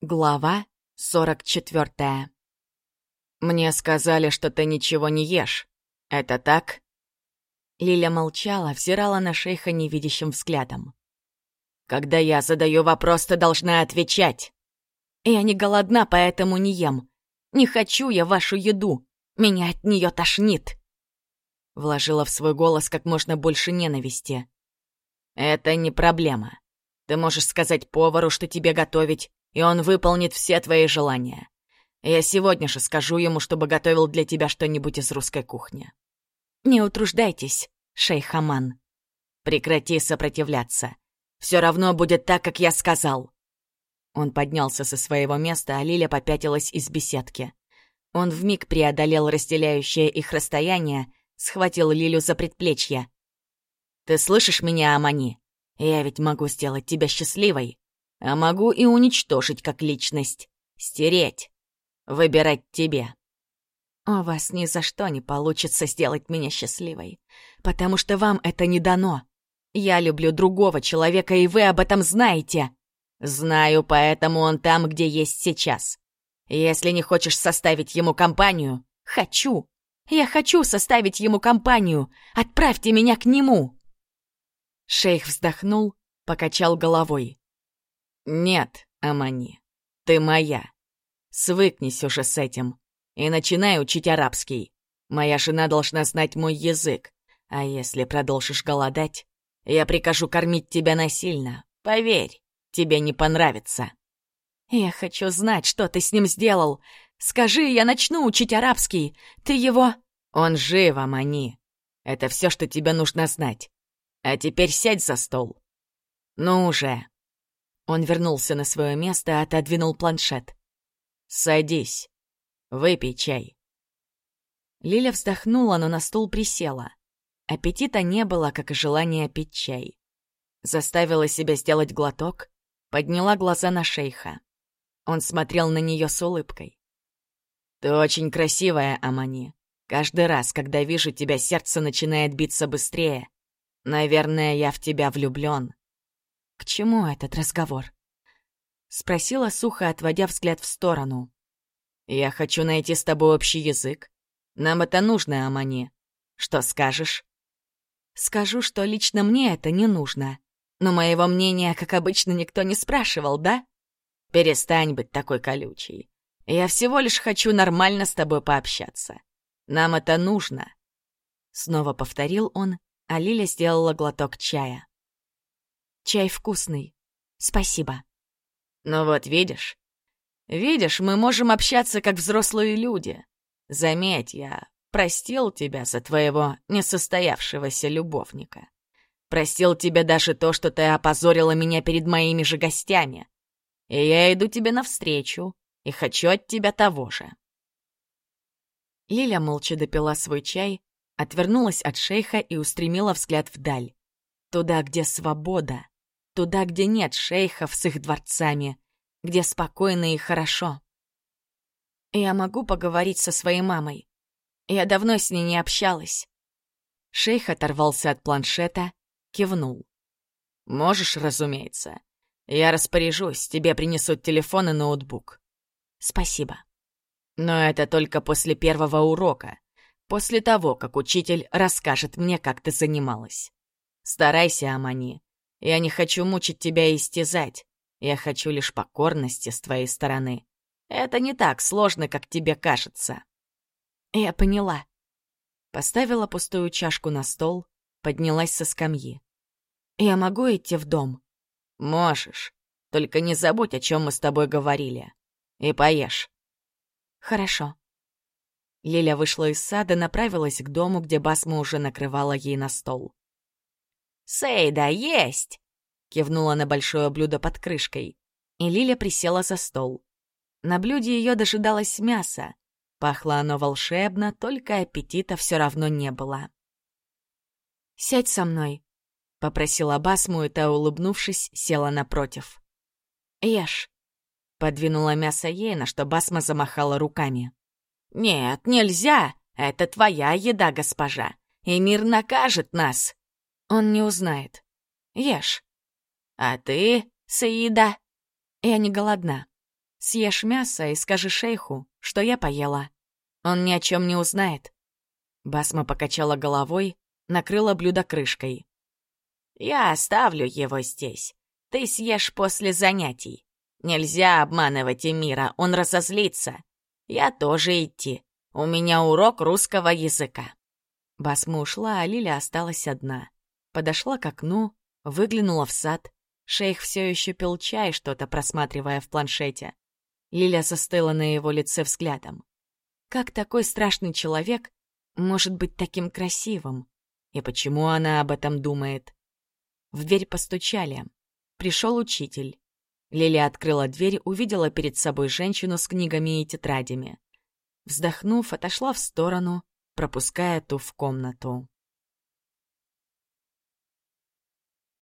Глава сорок четвертая. «Мне сказали, что ты ничего не ешь. Это так?» Лиля молчала, взирала на шейха невидящим взглядом. «Когда я задаю вопрос, ты должна отвечать!» «Я не голодна, поэтому не ем. Не хочу я вашу еду. Меня от нее тошнит!» Вложила в свой голос как можно больше ненависти. «Это не проблема. Ты можешь сказать повару, что тебе готовить, и он выполнит все твои желания. Я сегодня же скажу ему, чтобы готовил для тебя что-нибудь из русской кухни. Не утруждайтесь, шейх Аман. Прекрати сопротивляться. Все равно будет так, как я сказал. Он поднялся со своего места, а Лиля попятилась из беседки. Он вмиг преодолел разделяющее их расстояние, схватил Лилю за предплечье. «Ты слышишь меня, Амани? Я ведь могу сделать тебя счастливой. А могу и уничтожить как личность. Стереть. Выбирать тебе. У вас ни за что не получится сделать меня счастливой, потому что вам это не дано. Я люблю другого человека, и вы об этом знаете. Знаю, поэтому он там, где есть сейчас. Если не хочешь составить ему компанию, хочу. Я хочу составить ему компанию. Отправьте меня к нему. Шейх вздохнул, покачал головой. «Нет, Амани, ты моя. Свыкнись уже с этим и начинай учить арабский. Моя жена должна знать мой язык, а если продолжишь голодать, я прикажу кормить тебя насильно. Поверь, тебе не понравится». «Я хочу знать, что ты с ним сделал. Скажи, я начну учить арабский. Ты его...» «Он жив, Амани. Это все, что тебе нужно знать. А теперь сядь за стол. Ну уже, он вернулся на свое место и отодвинул планшет. «Садись. Выпей чай». Лиля вздохнула, но на стул присела. Аппетита не было, как и желание пить чай. Заставила себя сделать глоток, подняла глаза на шейха. Он смотрел на нее с улыбкой. «Ты очень красивая, Амани. Каждый раз, когда вижу тебя, сердце начинает биться быстрее. Наверное, я в тебя влюблен. «К чему этот разговор?» Спросила сухо, отводя взгляд в сторону. «Я хочу найти с тобой общий язык. Нам это нужно, Амани. Что скажешь?» «Скажу, что лично мне это не нужно. Но моего мнения, как обычно, никто не спрашивал, да?» «Перестань быть такой колючей. Я всего лишь хочу нормально с тобой пообщаться. Нам это нужно». Снова повторил он, а Лиля сделала глоток чая. Чай вкусный. Спасибо. Ну вот, видишь? Видишь, мы можем общаться как взрослые люди. Заметь, я простил тебя за твоего несостоявшегося любовника. Простил тебе даже то, что ты опозорила меня перед моими же гостями. И я иду тебе навстречу и хочу от тебя того же. Лиля молча допила свой чай, отвернулась от шейха и устремила взгляд вдаль. Туда, где свобода, Туда, где нет шейхов с их дворцами, где спокойно и хорошо. Я могу поговорить со своей мамой. Я давно с ней не общалась. Шейх оторвался от планшета, кивнул. «Можешь, разумеется. Я распоряжусь, тебе принесут телефон и ноутбук». «Спасибо». «Но это только после первого урока, после того, как учитель расскажет мне, как ты занималась. Старайся, Амани, я не хочу мучить тебя и истязать. Я хочу лишь покорности с твоей стороны. Это не так сложно, как тебе кажется. Я поняла. Поставила пустую чашку на стол, поднялась со скамьи. Я могу идти в дом? Можешь. Только не забудь, о чем мы с тобой говорили. И поешь. Хорошо. Лиля вышла из сада, направилась к дому, где Басма уже накрывала ей на стол. «Сейда, есть!» — кивнула на большое блюдо под крышкой. И Лиля присела за стол. На блюде ее дожидалось мясо. Пахло оно волшебно, только аппетита все равно не было. «Сядь со мной», — попросила Басму, и та, улыбнувшись, села напротив. «Ешь», — подвинула мясо ей, на что Басма замахала руками. «Нет, нельзя! Это твоя еда, госпожа, и мир накажет нас!» Он не узнает. Ешь. А ты, Саида? Я не голодна. Съешь мясо и скажи шейху, что я поела. Он ни о чем не узнает». Басма покачала головой, накрыла блюдо крышкой. «Я оставлю его здесь. Ты съешь после занятий. Нельзя обманывать Эмира, он разозлится. Я тоже идти. У меня урок русского языка». Басма ушла, а Лиля осталась одна. Подошла к окну, выглянула в сад. Шейх все еще пил чай, что-то просматривая в планшете. Лиля застыла на его лице взглядом. Как такой страшный человек может быть таким красивым? И почему она об этом думает? В дверь постучали. Пришел учитель. Лилия открыла дверь, увидела перед собой женщину с книгами и тетрадями. Вздохнув, отошла в сторону, пропуская ту в комнату.